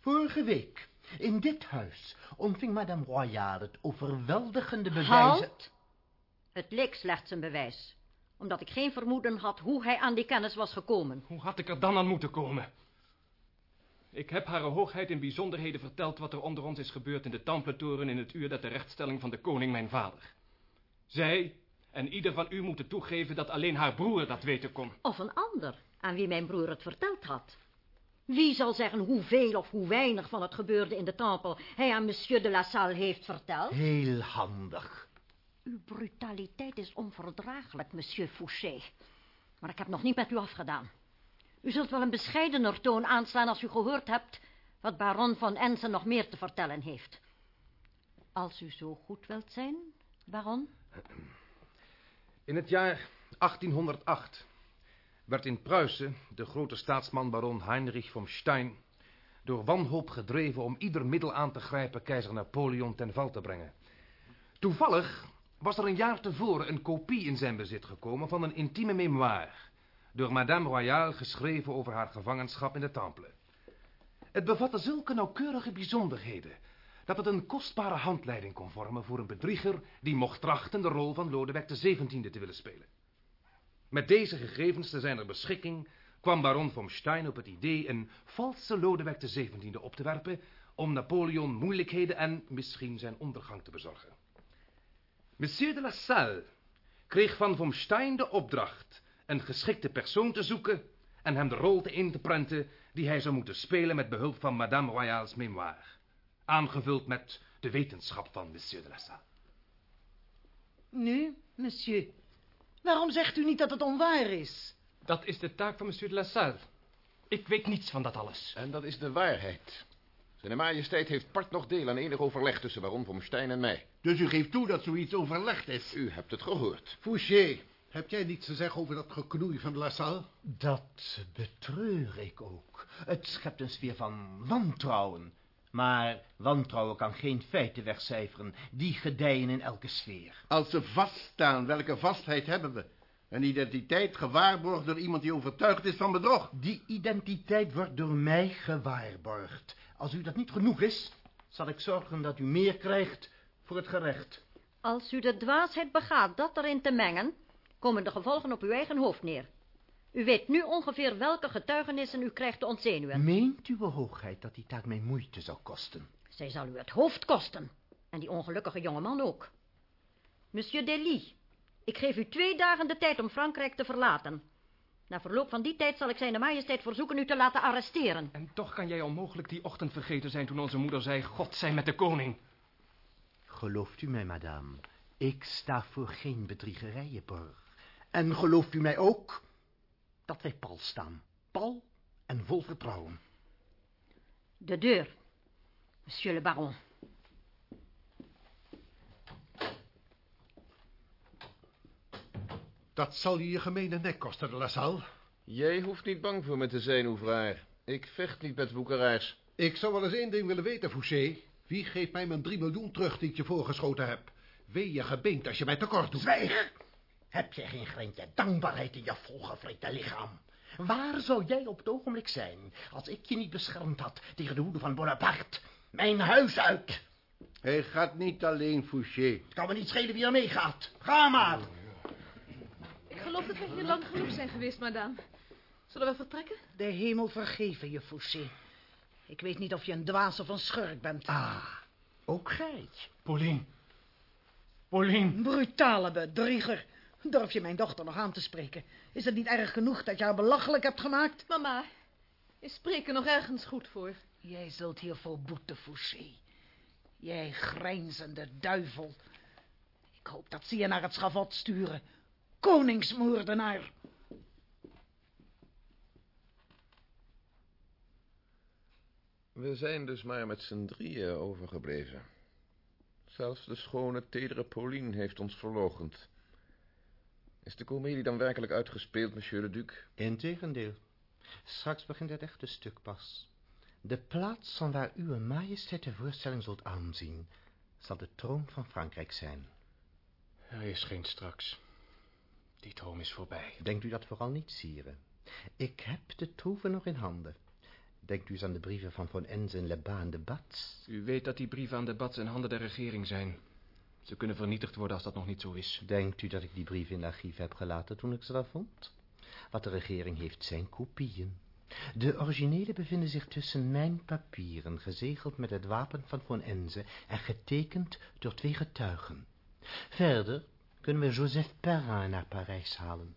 Vorige week, in dit huis, ontving Madame Royale het overweldigende bewijs... Halt! Het leek slechts een bewijs. Omdat ik geen vermoeden had hoe hij aan die kennis was gekomen. Hoe had ik er dan aan moeten komen? Ik heb Hare Hoogheid in bijzonderheden verteld wat er onder ons is gebeurd in de Templetoren in het uur dat de rechtstelling van de koning mijn vader. Zij en ieder van u moeten toegeven dat alleen haar broer dat weten kon. Of een ander, aan wie mijn broer het verteld had. Wie zal zeggen hoeveel of hoe weinig van het gebeurde in de tempel hij aan monsieur de La Salle heeft verteld? Heel handig. Uw brutaliteit is onverdraaglijk, monsieur Fouché. Maar ik heb nog niet met u afgedaan. U zult wel een bescheidener toon aanslaan als u gehoord hebt wat baron van Ensen nog meer te vertellen heeft. Als u zo goed wilt zijn, baron. In het jaar 1808 werd in Pruisen de grote staatsman baron Heinrich von Stein door wanhoop gedreven om ieder middel aan te grijpen keizer Napoleon ten val te brengen. Toevallig was er een jaar tevoren een kopie in zijn bezit gekomen van een intieme memoire, door Madame Royale geschreven over haar gevangenschap in de Temple. Het bevatte zulke nauwkeurige bijzonderheden dat het een kostbare handleiding kon vormen voor een bedrieger die mocht trachten de rol van Lodewijk XVII te willen spelen. Met deze gegevens te zijner beschikking kwam baron von Stein op het idee een valse Lodewijk XVII op te werpen om Napoleon moeilijkheden en misschien zijn ondergang te bezorgen. Monsieur de la Salle kreeg van von Stein de opdracht een geschikte persoon te zoeken en hem de rol te in te prenten die hij zou moeten spelen met behulp van Madame Royale's memoire, aangevuld met de wetenschap van Monsieur de la Salle. Nu, monsieur, waarom zegt u niet dat het onwaar is? Dat is de taak van monsieur de la Salle. Ik weet niets van dat alles. En dat is de waarheid. Zijn majesteit heeft part nog deel aan enig overleg tussen baron von Stein en mij. Dus u geeft toe dat zoiets overlegd is? U hebt het gehoord. Fouché, heb jij niets te zeggen over dat geknoei van de La Salle? Dat betreur ik ook. Het schept een sfeer van wantrouwen. Maar wantrouwen kan geen feiten wegcijferen. Die gedijen in elke sfeer. Als ze vaststaan, welke vastheid hebben we? Een identiteit gewaarborgd door iemand die overtuigd is van bedrog. Die identiteit wordt door mij gewaarborgd. Als u dat niet genoeg is, zal ik zorgen dat u meer krijgt voor het gerecht. Als u de dwaasheid begaat dat erin te mengen, komen de gevolgen op uw eigen hoofd neer. U weet nu ongeveer welke getuigenissen u krijgt te ontzenuwen. Meent uw hoogheid dat die taak mij moeite zal kosten? Zij zal u het hoofd kosten. En die ongelukkige jongeman ook. Monsieur Delis, ik geef u twee dagen de tijd om Frankrijk te verlaten. Na verloop van die tijd zal ik zijn majesteit verzoeken u te laten arresteren. En toch kan jij onmogelijk die ochtend vergeten zijn toen onze moeder zei... God zij met de koning. Gelooft u mij, madame, ik sta voor geen bedriegerijen borg. En gelooft u mij ook dat wij pal staan. Pal en vol vertrouwen. De deur, monsieur le baron. Dat zal je je gemene nek kosten, de La Salle. Jij hoeft niet bang voor me te zijn, oevraar. Ik vecht niet met woekeraars. Ik zou wel eens één ding willen weten, Fouché. Wie geeft mij mijn drie miljoen terug die ik je voorgeschoten heb? Wee je gebeend als je mij tekort doet. Zwijg! Heb jij geen greintje dankbaarheid in je volgevreten lichaam? Waar zou jij op het ogenblik zijn als ik je niet beschermd had tegen de hoede van Bonaparte? Mijn huis uit! Hij gaat niet alleen, Fouché. Het kan me niet schelen wie er meegaat. Ga maar! Ik geloof dat we hier lang genoeg zijn geweest, madame. Zullen we vertrekken? De hemel vergeven je, Fouché. Ik weet niet of je een dwaas of een schurk bent. Ah, ook gij. Pauline. Pauline. Brutale bedrieger. Durf je mijn dochter nog aan te spreken? Is het niet erg genoeg dat je haar belachelijk hebt gemaakt? Mama, is spreken nog ergens goed voor? Jij zult hiervoor boeten, Fouché. Jij grijnzende duivel. Ik hoop dat ze je naar het schavot sturen. Koningsmoordenaar. We zijn dus maar met z'n drieën overgebleven. Zelfs de schone, tedere Pauline heeft ons verlogend. Is de komedie dan werkelijk uitgespeeld, monsieur le duc? Integendeel. Straks begint het echte stuk pas. De plaats van waar uw majesteit de voorstelling zult aanzien... zal de troon van Frankrijk zijn. Er is geen straks. Die droom is voorbij. Denkt u dat vooral niet, sire. Ik heb de troeven nog in handen. Denkt u eens aan de brieven van Von Enze en Lebas en de Bats. U weet dat die brieven aan de Bats in handen der regering zijn. Ze kunnen vernietigd worden als dat nog niet zo is. Denkt u dat ik die brieven in het archief heb gelaten toen ik ze daar vond? Wat de regering heeft zijn kopieën. De originele bevinden zich tussen mijn papieren, gezegeld met het wapen van Von Enze en getekend door twee getuigen. Verder kunnen we Joseph Perrin naar Parijs halen.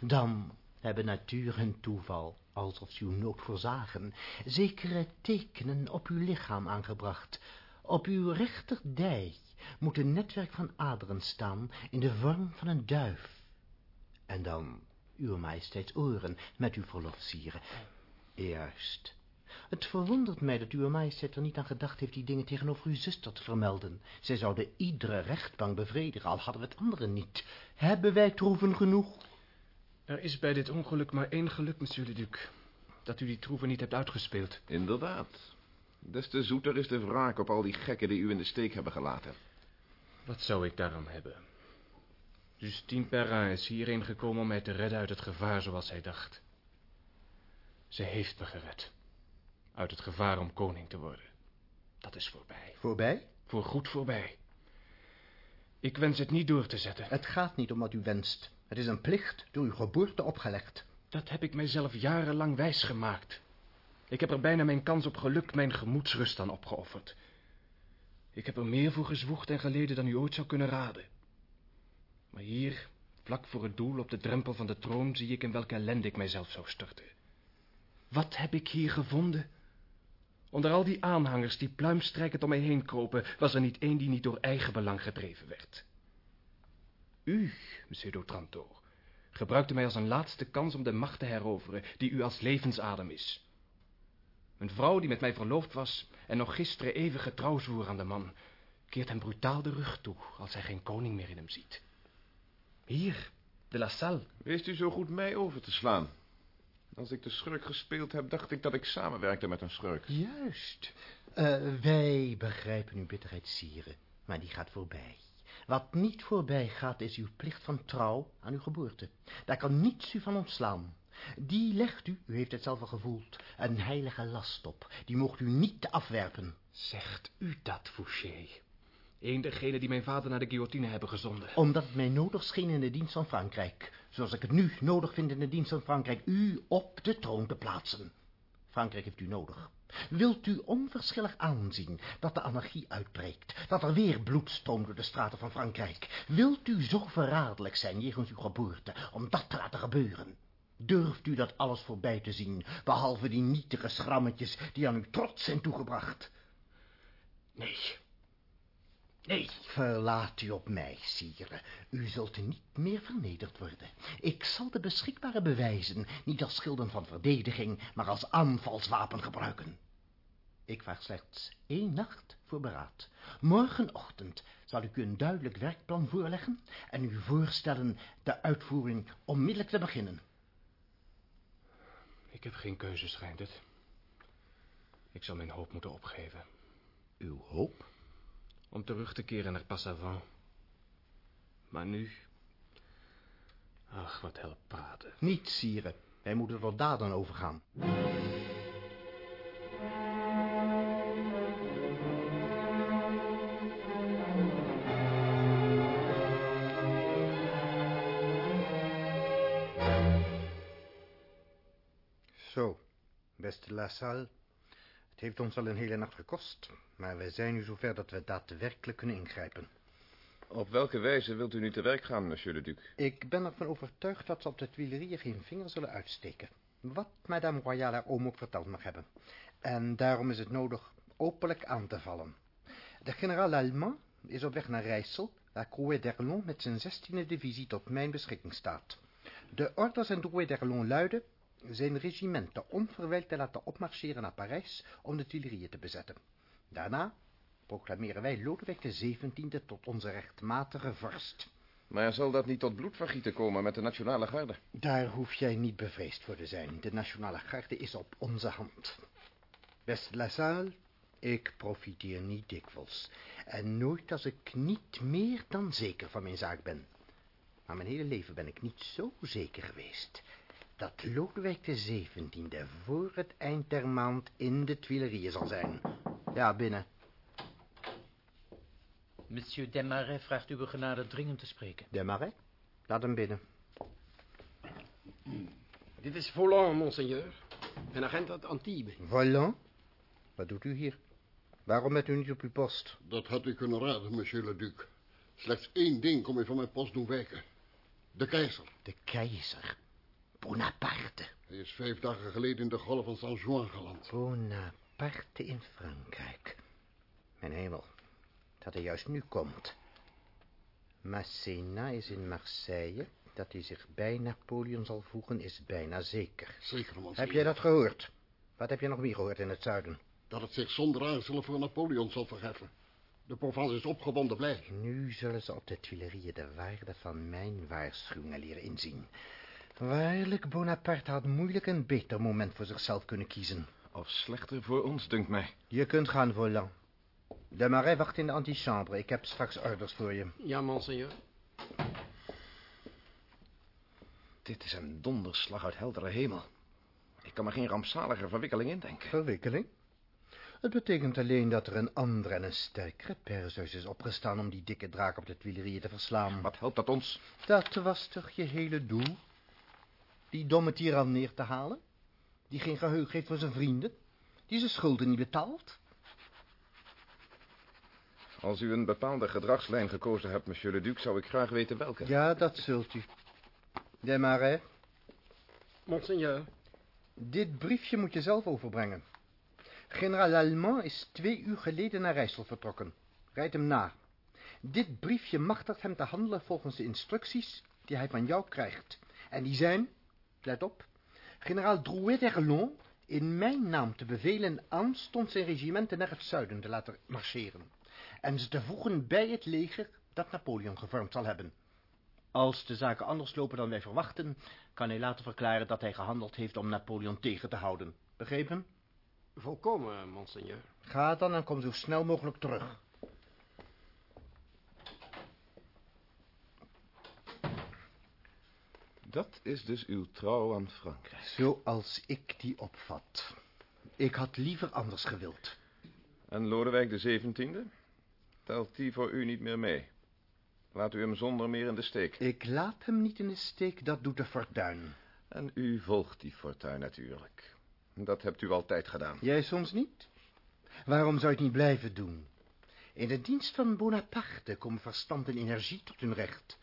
Dan hebben natuur en toeval, alsof uw nood voorzagen, zekere tekenen op uw lichaam aangebracht. Op uw rechterdij moet een netwerk van aderen staan in de vorm van een duif. En dan uw majesteits oren, met uw verlof, sire. Juist. Het verwondert mij dat uw majesteit er niet aan gedacht heeft die dingen tegenover uw zuster te vermelden. Zij zouden iedere rechtbank bevredigen, al hadden we het andere niet. Hebben wij troeven genoeg? Er is bij dit ongeluk maar één geluk, monsieur le duc. Dat u die troeven niet hebt uitgespeeld. Inderdaad. Des te zoeter is de wraak op al die gekken die u in de steek hebben gelaten. Wat zou ik daarom hebben? Justine Perrin is hierheen gekomen om mij te redden uit het gevaar zoals zij dacht. Ze heeft me gered. Uit het gevaar om koning te worden. Dat is voorbij. Voorbij? Voor goed voorbij. Ik wens het niet door te zetten. Het gaat niet om wat u wenst. Het is een plicht door uw geboorte opgelegd. Dat heb ik mijzelf jarenlang wijsgemaakt. Ik heb er bijna mijn kans op geluk, mijn gemoedsrust aan opgeofferd. Ik heb er meer voor gezwoegd en geleden dan u ooit zou kunnen raden. Maar hier, vlak voor het doel, op de drempel van de troon, zie ik in welke ellende ik mijzelf zou storten. Wat heb ik hier gevonden? Onder al die aanhangers die pluimstrijkend om mij heen kropen, was er niet één die niet door eigen belang gedreven werd. U, monsieur d'Otranto, gebruikte mij als een laatste kans om de macht te heroveren die u als levensadem is. Een vrouw die met mij verloofd was en nog gisteren even getrouw zwoer aan de man, keert hem brutaal de rug toe als hij geen koning meer in hem ziet. Hier, de La Salle. Wees u zo goed mij over te slaan. Als ik de schurk gespeeld heb, dacht ik dat ik samenwerkte met een schurk. Juist. Uh, wij begrijpen uw bitterheid, sire, maar die gaat voorbij. Wat niet voorbij gaat, is uw plicht van trouw aan uw geboorte. Daar kan niets u van ontslaan. Die legt u, u heeft het zelf al gevoeld, een heilige last op. Die mocht u niet afwerpen. Zegt u dat, Fouché? Eén degene die mijn vader naar de guillotine hebben gezonden. Omdat het mij nodig scheen in de dienst van Frankrijk. Zoals ik het nu nodig vind in de dienst van Frankrijk. U op de troon te plaatsen. Frankrijk heeft u nodig. Wilt u onverschillig aanzien dat de anarchie uitbreekt, dat er weer bloed stroomt door de straten van Frankrijk? Wilt u zo verraderlijk zijn jegens uw geboorte om dat te laten gebeuren? Durft u dat alles voorbij te zien, behalve die nietige schrammetjes die aan uw trots zijn toegebracht? Nee. Nee. Verlaat u op mij, sire. U zult niet meer vernederd worden. Ik zal de beschikbare bewijzen niet als schilden van verdediging, maar als aanvalswapen gebruiken. Ik vraag slechts één nacht voor beraad. Morgenochtend zal ik u een duidelijk werkplan voorleggen en u voorstellen de uitvoering onmiddellijk te beginnen. Ik heb geen keuze, schijnt het. Ik zal mijn hoop moeten opgeven. Uw hoop? Om terug te keren naar Passavant. Maar nu... Ach, wat helpt praten. Niet, sire. Wij moeten tot daden overgaan. La Salle. Het heeft ons al een hele nacht gekost, maar wij zijn nu zover dat we daadwerkelijk kunnen ingrijpen. Op welke wijze wilt u nu te werk gaan, monsieur le duc? Ik ben ervan overtuigd dat ze op de Tuileries geen vinger zullen uitsteken. Wat madame Royale haar oom ook verteld mag hebben. En daarom is het nodig openlijk aan te vallen. De generaal Allemand is op weg naar Rijssel, waar Crouet d'Erlon met zijn 16e divisie tot mijn beschikking staat. De orders en Drouet d'Erlon luiden zijn regimenten onverwijld te laten opmarcheren naar Parijs om de Tuileries te bezetten. Daarna proclameren wij Lodewijk XVII tot onze rechtmatige vorst. Maar zal dat niet tot bloedvergieten komen met de Nationale Garde? Daar hoef jij niet bevreesd voor te zijn. De Nationale Garde is op onze hand. Beste La Salle, ik profiteer niet dikwijls. En nooit als ik niet meer dan zeker van mijn zaak ben. Maar mijn hele leven ben ik niet zo zeker geweest dat Lodewijk XVII voor het eind der maand in de Tuileries zal zijn. Ja, binnen. Monsieur Desmarais vraagt uw genade dringend te spreken. Desmarais? Laat hem binnen. Dit is Volant, monseigneur. Een agent uit Antibes. Volant? Wat doet u hier? Waarom bent u niet op uw post? Dat had u kunnen raden, monsieur le duc. Slechts één ding kom ik van mijn post doen wijken. De keizer. De keizer? Bonaparte. Hij is vijf dagen geleden in de golf van Saint-Jean geland. Bonaparte in Frankrijk. Mijn hemel, dat hij juist nu komt. Massena is in Marseille. Dat hij zich bij Napoleon zal voegen is bijna zeker. Zeker, monseigneur. Heb jij dat gehoord? Wat heb je nog meer gehoord in het zuiden? Dat het zich zonder aarzelen voor Napoleon zal verheffen. De Provence is opgewonden blij. Nu zullen ze op de Tuileries de waarde van mijn waarschuwingen leren inzien. Waarlijk, Bonaparte had moeilijk een beter moment voor zichzelf kunnen kiezen. Of slechter voor ons, dunkt mij. Je kunt gaan, Volant. De Marais wacht in de antichambre. Ik heb straks orders voor je. Ja, monseigneur. Dit is een donderslag uit heldere hemel. Ik kan me geen rampzaliger verwikkeling indenken. Verwikkeling? Het betekent alleen dat er een andere en een sterkere Perseus is opgestaan om die dikke draak op de Tuileries te verslaan. Wat helpt dat ons? Dat was toch je hele doel? Die domme tiran neer te halen? Die geen geheugen heeft voor zijn vrienden? Die zijn schulden niet betaalt? Als u een bepaalde gedragslijn gekozen hebt, monsieur le duc, zou ik graag weten welke. Ja, dat zult u. De Marais, Monseigneur. dit briefje moet je zelf overbrengen. Generaal Allemand is twee uur geleden naar Rijssel vertrokken. Rijd hem na. Dit briefje machtigt hem te handelen volgens de instructies die hij van jou krijgt. En die zijn, let op, generaal Drouet d'Erlon in mijn naam te bevelen aanstonds zijn regimenten naar het zuiden te laten marcheren. En ze te voegen bij het leger dat Napoleon gevormd zal hebben. Als de zaken anders lopen dan wij verwachten, kan hij later verklaren dat hij gehandeld heeft om Napoleon tegen te houden. Begrepen? Volkomen, monseigneur. Ga dan en kom zo snel mogelijk terug. Dat is dus uw trouw aan Frankrijk. Zoals ik die opvat. Ik had liever anders gewild. En Lodewijk de zeventiende? Telt die voor u niet meer mee? Laat u hem zonder meer in de steek. Ik laat hem niet in de steek, dat doet de fortuin. En u volgt die fortuin natuurlijk. Dat hebt u altijd gedaan. Jij soms niet? Waarom zou je het niet blijven doen? In de dienst van Bonaparte komen verstand en energie tot hun recht.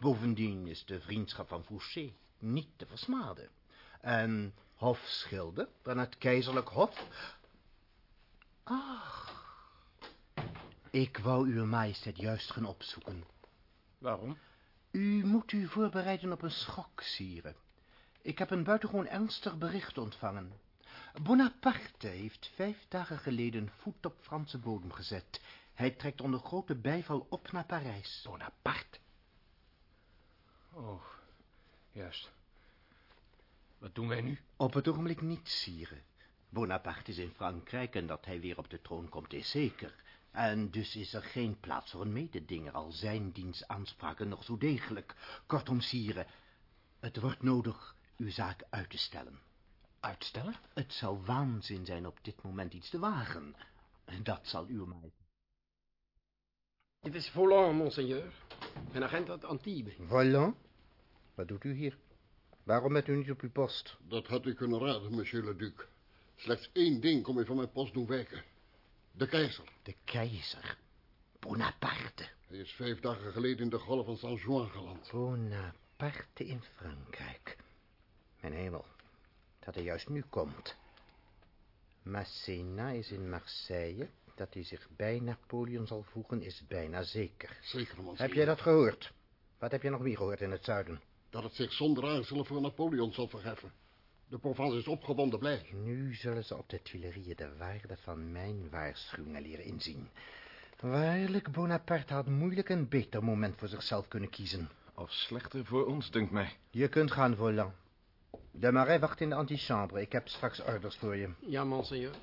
Bovendien is de vriendschap van Fouché niet te versmaden. En hofschilder van het keizerlijk hof... Ach, ik wou uw majesteit juist gaan opzoeken. Waarom? U moet u voorbereiden op een schok, sire. Ik heb een buitengewoon ernstig bericht ontvangen. Bonaparte heeft vijf dagen geleden voet op Franse bodem gezet. Hij trekt onder grote bijval op naar Parijs. Bonaparte? Oh, juist. Wat doen wij nu? Op het ogenblik niet, sire. Bonaparte is in Frankrijk en dat hij weer op de troon komt is zeker. En dus is er geen plaats voor een mededinger, al zijn diens aanspraken nog zo degelijk. Kortom, sire, het wordt nodig uw zaak uit te stellen. Uitstellen? Het zou waanzin zijn op dit moment iets te wagen. Dat zal uw majesteit. Dit is Volant, monseigneur. Een agent uit Antibes. Volant? Wat doet u hier? Waarom bent u niet op uw post? Dat had u kunnen raden, monsieur le duc. Slechts één ding kom ik van mijn post doen wijken. De keizer. De keizer? Bonaparte. Hij is vijf dagen geleden in de golf van Saint-Jean geland. Bonaparte in Frankrijk. Mijn hemel, dat hij juist nu komt. Massena is in Marseille. Dat hij zich bij Napoleon zal voegen is bijna zeker. Zeker, monseigneur. Heb jij dat gehoord? Wat heb je nog meer gehoord in het zuiden? Dat het zich zonder aarzelen voor Napoleon zal verheffen. De Provence is opgewonden blij. Nu zullen ze op de Tuileries de waarde van mijn waarschuwingen leren inzien. Waarlijk, Bonaparte had moeilijk een beter moment voor zichzelf kunnen kiezen. Of slechter voor ons, dunkt mij. Je kunt gaan, Volant. De Marais wacht in de antichambre. Ik heb straks orders voor je. Ja, monseigneur.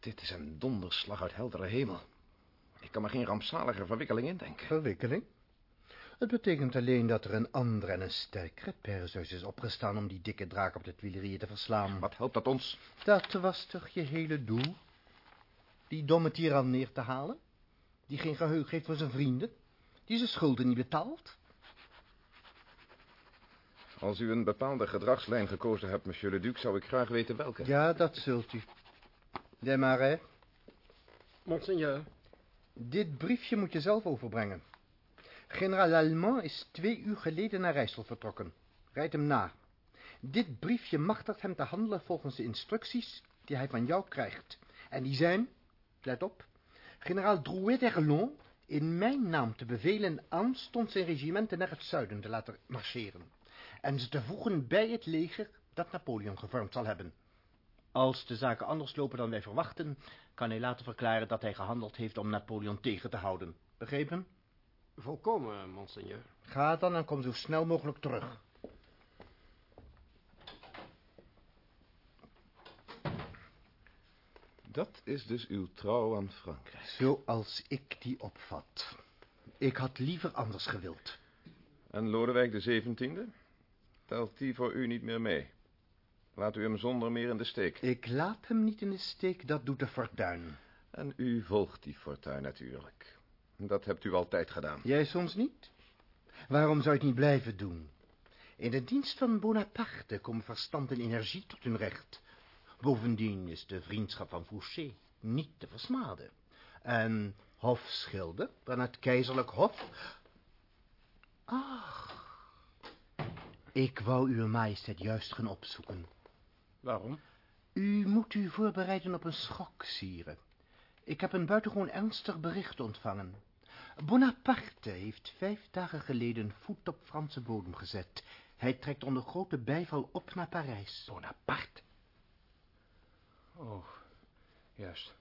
Dit is een donderslag uit heldere hemel. Ik kan me geen rampzaliger verwikkeling indenken. Verwikkeling? Het betekent alleen dat er een andere en een sterkere Perseus is opgestaan om die dikke draak op de Tuileries te verslaan. Wat helpt dat ons? Dat was toch je hele doel? Die domme tiran neer te halen? Die geen geheugen heeft voor zijn vrienden? Die zijn schulden niet betaalt? Als u een bepaalde gedragslijn gekozen hebt, monsieur le duc, zou ik graag weten welke. Ja, dat zult u. De Marais, Monseigneur. dit briefje moet je zelf overbrengen. Generaal Allemand is twee uur geleden naar Rijssel vertrokken. Rijd hem na. Dit briefje machtigt hem te handelen volgens de instructies die hij van jou krijgt. En die zijn, let op, generaal Drouet d'Erlon in mijn naam te bevelen aanstonds zijn regimenten naar het zuiden te laten marcheren. En ze te voegen bij het leger dat Napoleon gevormd zal hebben. Als de zaken anders lopen dan wij verwachten, kan hij later verklaren dat hij gehandeld heeft om Napoleon tegen te houden. Begrepen? Volkomen, monseigneur. Ga dan en kom zo snel mogelijk terug. Dat is dus uw trouw aan Frankrijk. Zoals ik die opvat. Ik had liever anders gewild. En Lodewijk de zeventiende? Telt die voor u niet meer mee? Laat u hem zonder meer in de steek. Ik laat hem niet in de steek, dat doet de fortuin. En u volgt die fortuin natuurlijk. Dat hebt u altijd gedaan. Jij soms niet? Waarom zou je het niet blijven doen? In de dienst van Bonaparte komen verstand en energie tot hun recht. Bovendien is de vriendschap van Fouché niet te versmaden. En hofschilder van het keizerlijk hof... Ach, ik wou uw majesteit juist gaan opzoeken. Waarom? U moet u voorbereiden op een schok, sire. Ik heb een buitengewoon ernstig bericht ontvangen. Bonaparte heeft vijf dagen geleden voet op Franse bodem gezet. Hij trekt onder grote bijval op naar Parijs. Bonaparte? Oh, juist.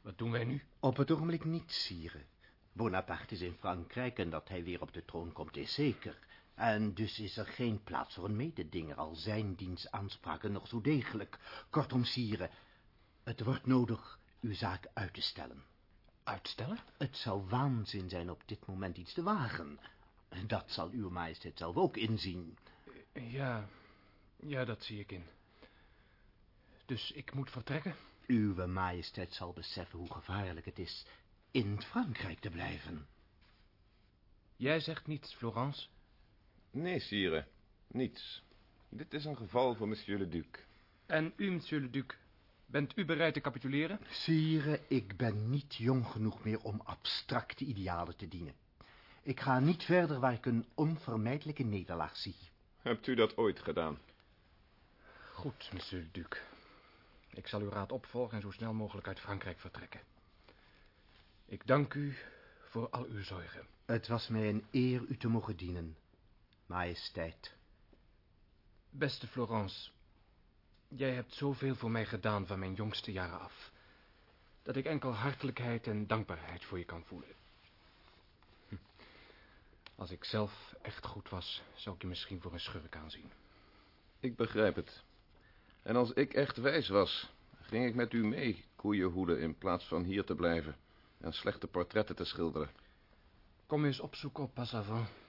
Wat doen wij nu? Op het ogenblik niet, sire. Bonaparte is in Frankrijk en dat hij weer op de troon komt is zeker. En dus is er geen plaats voor een mededinger, al zijn dienstaanspraken nog zo degelijk. Kortom, sire, het wordt nodig uw zaak uit te stellen. Uitstellen? Het zou waanzin zijn op dit moment iets te wagen. Dat zal uw majesteit zelf ook inzien. Ja, ja, dat zie ik in. Dus ik moet vertrekken? Uw majesteit zal beseffen hoe gevaarlijk het is in Frankrijk te blijven. Jij zegt niets, Florence? Nee, sire, niets. Dit is een geval voor monsieur le duc. En u, monsieur le duc, bent u bereid te capituleren? Sire, ik ben niet jong genoeg meer om abstracte idealen te dienen. Ik ga niet verder waar ik een onvermijdelijke nederlaag zie. Hebt u dat ooit gedaan? Goed, monsieur le duc. Ik zal uw raad opvolgen en zo snel mogelijk uit Frankrijk vertrekken. Ik dank u voor al uw zorgen. Het was mij een eer u te mogen dienen, majesteit. Beste Florence, jij hebt zoveel voor mij gedaan van mijn jongste jaren af, dat ik enkel hartelijkheid en dankbaarheid voor je kan voelen. Hm. Als ik zelf echt goed was, zou ik je misschien voor een schurk aanzien. Ik begrijp het. En als ik echt wijs was, ging ik met u mee koeienhoeden in plaats van hier te blijven en slechte portretten te schilderen. Kom eens opzoeken op Passavant.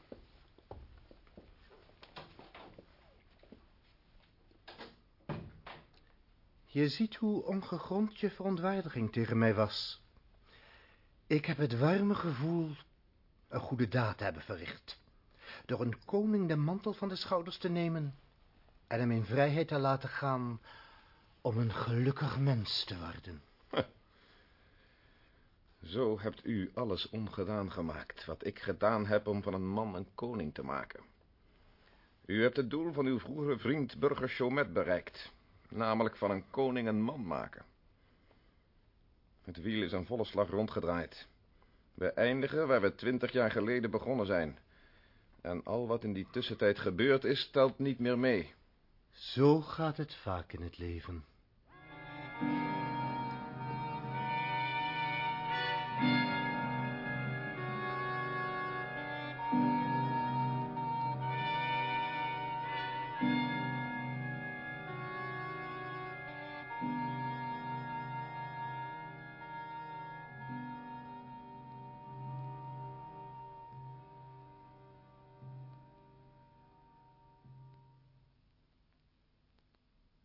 Je ziet hoe ongegrond je verontwaardiging tegen mij was. Ik heb het warme gevoel een goede daad te hebben verricht. Door een koning de mantel van de schouders te nemen en hem in vrijheid te laten gaan om een gelukkig mens te worden. Zo hebt u alles ongedaan gemaakt, wat ik gedaan heb om van een man een koning te maken. U hebt het doel van uw vroegere vriend burger Chaumet bereikt, namelijk van een koning een man maken. Het wiel is aan volle slag rondgedraaid. We eindigen waar we twintig jaar geleden begonnen zijn. En al wat in die tussentijd gebeurd is, telt niet meer mee. Zo gaat het vaak in het leven.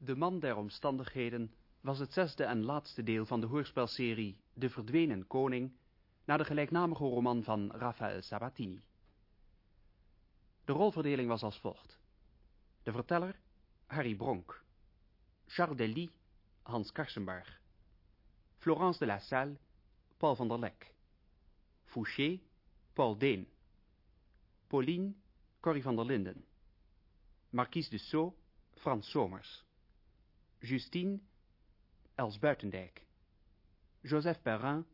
De man der omstandigheden was het zesde en laatste deel van de hoorspelserie De Verdwenen Koning, naar de gelijknamige roman van Raphaël Sabatini. De rolverdeling was als volgt. De verteller, Harry Bronk. Charles Delis, Hans Karsenbarg. Florence de la Salle, Paul van der Lek. Fouché, Paul Deen. Pauline, Corrie van der Linden. Marquise de Sceaux, Frans Somers. Justine, Els Buitendijk. Joseph Perrin,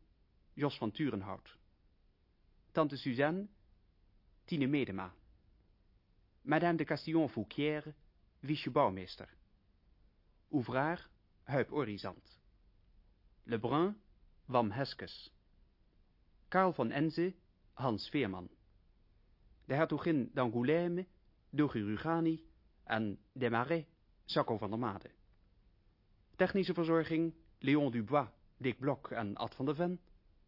Jos van Turenhout. Tante Suzanne, Tine Medema. Madame de Castillon-Fouquière, Wiesje Bouwmeester. Ouvraar, Huip Orizant. Lebrun, Wam Heskes. Karl van Enze, Hans Veerman. De hertogin d'Angoulême, Dogi Rugani en Desmarais, Sacco van der Made. Technische verzorging Léon Dubois, Dick Blok en Ad van der Ven.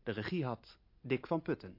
De regie had Dick van Putten.